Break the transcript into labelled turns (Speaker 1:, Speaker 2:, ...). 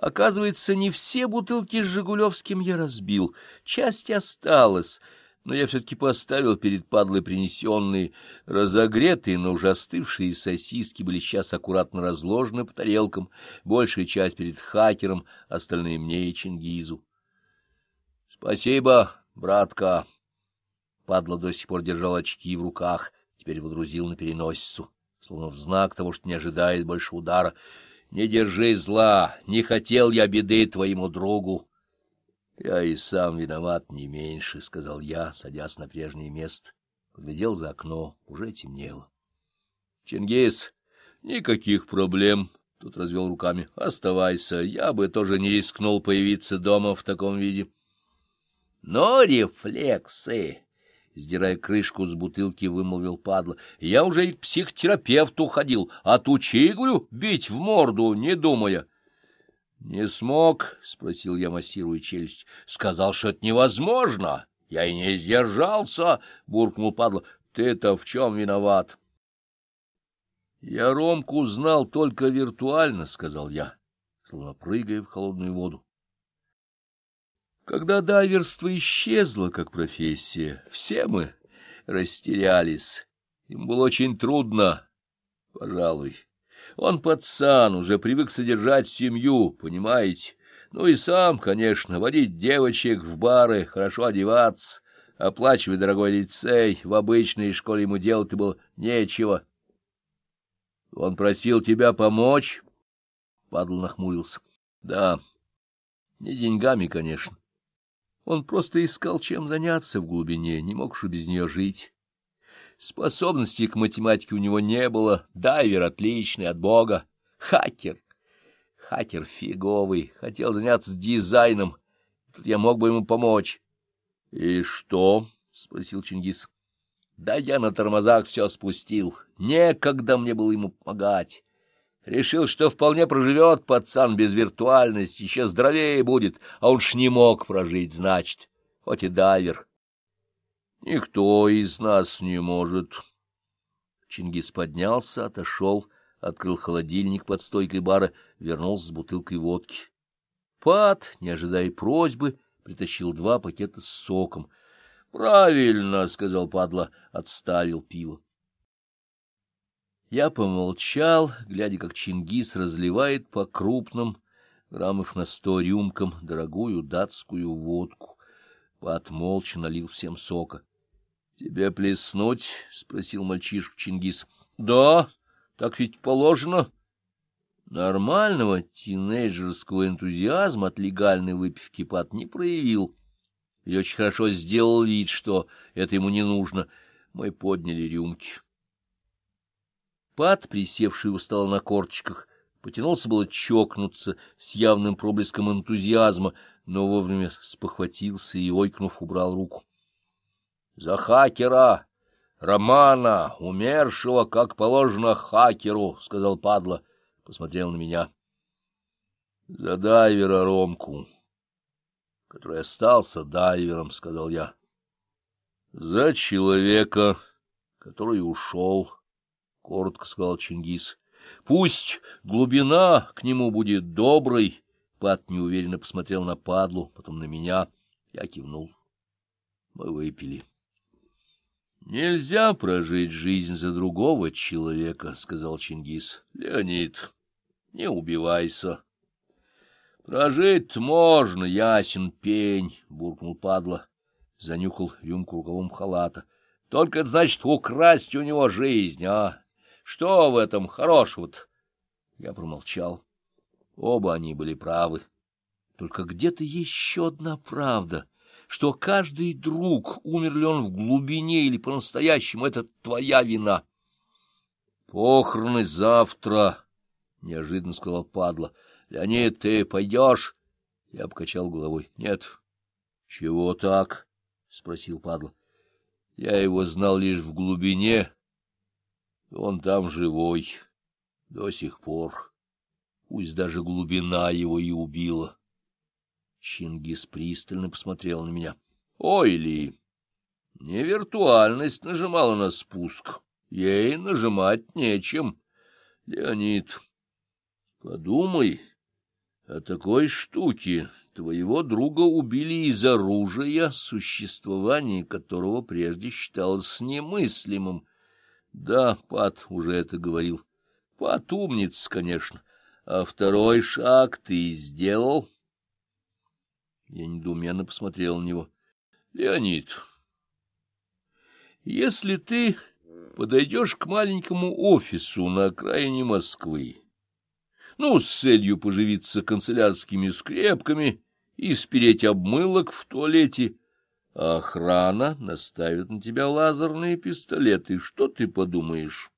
Speaker 1: Оказывается, не все бутылки с Жигулевским я разбил, часть осталась, но я все-таки поставил перед падлой принесенные, разогретые, но уже остывшие сосиски были сейчас аккуратно разложены по тарелкам, большая часть перед хакером, остальные мне и Чингизу. — Спасибо, братка. Падла до сих пор держал очки в руках, теперь водрузил на переносицу, словно в знак того, что не ожидает больше удара. — Не держи зла, не хотел я беды твоему другу. — Я и сам виноват не меньше, — сказал я, садясь на прежнее место. Поглядел за окно, уже темнело. — Чингис, никаких проблем, — тут развел руками. — Оставайся, я бы тоже не рискнул появиться дома в таком виде. — Но рефлексы! — сдирая крышку с бутылки, вымолвил падла. — Я уже и к психотерапевту ходил, отучи, говорю, бить в морду, не думая. —— Не смог? — спросил я, массируя челюсть. — Сказал, что это невозможно. Я и не сдержался, — буркнул падла. — Ты-то в чем виноват? — Я Ромку знал только виртуально, — сказал я, словно прыгая в холодную воду. Когда дайверство исчезло как профессия, все мы растерялись. Им было очень трудно, пожалуй. Он пацан, уже привык содержать семью, понимаете? Ну и сам, конечно, водить девочек в бары, хорошо одеваться, оплачивать дорогой лицей, в обычной школе ему делать было нечего. Он просил тебя помочь? Падл нахмурился. Да, не деньгами, конечно. Он просто искал, чем заняться в глубине, не мог же без нее жить. Способностей к математике у него не было, дайвер отличный, от бога. Хакер. Хакер фиговый, хотел заняться дизайном. Тут я мог бы ему помочь. — И что? — спросил Чингис. — Да я на тормозах все спустил. Некогда мне было ему помогать. Решил, что вполне проживет пацан без виртуальности, еще здоровее будет, а он ж не мог прожить, значит, хоть и дайвер. Никто из нас не может. Чингис поднялся, отошел, открыл холодильник под стойкой бара, вернулся с бутылкой водки. Пат, не ожидая просьбы, притащил два пакета с соком. — Правильно, — сказал падла, отставил пиво. Я помолчал, глядя, как Чингис разливает по крупным, граммов на сто рюмкам, дорогую датскую водку. Пат молча налил всем сока. — Тебе плеснуть? — спросил мальчишка Чингис. — Да, так ведь положено. Нормального тинейджерского энтузиазма от легальной выпивки Пат не проявил. И очень хорошо сделал вид, что это ему не нужно. Мы подняли рюмки. Пат, присевший у стола на корточках, потянулся было чокнуться с явным проблеском энтузиазма, но вовремя спохватился и, ойкнув, убрал руку. За хакера, Романа, умершего, как положено, хакеру, — сказал падла, посмотрел на меня. За дайвера Ромку, который остался дайвером, — сказал я. За человека, который ушел, — коротко сказал Чингис. Пусть глубина к нему будет доброй, — Пат неуверенно посмотрел на падлу, потом на меня. Я кивнул. Мы выпили. — Нельзя прожить жизнь за другого человека, — сказал Чингис. — Леонид, не убивайся. — Прожить можно, ясен пень, — буркнул падла. Занюхал рюмку рукавом халата. — Только это значит украсть у него жизнь, а? Что в этом хорошего-то? Я промолчал. Оба они были правы. Только где-то еще одна правда — что каждый друг, умер ли он в глубине или по-настоящему, это твоя вина. — Похороны завтра, — неожиданно сказал падла. — Леонид, ты пойдешь? Я обкачал головой. — Нет. — Чего так? — спросил падла. — Я его знал лишь в глубине. Он там живой. До сих пор. Пусть даже глубина его и убила. Чингис пристально посмотрел на меня. — Ой, Ли, не виртуальность нажимала на спуск. Ей нажимать нечем. Леонид, подумай, О такой штуке твоего друга убили из оружия, существование которого прежде считалось немыслимым. Да, Пат уже это говорил. Пат умница, конечно. А второй шаг ты сделал? Я недоуменно посмотрел на него. Леонид, если ты подойдешь к маленькому офису на окраине Москвы, ну, с целью поживиться канцелярскими скрепками и спереть обмылок в туалете, охрана наставит на тебя лазерные пистолеты. Что ты подумаешь?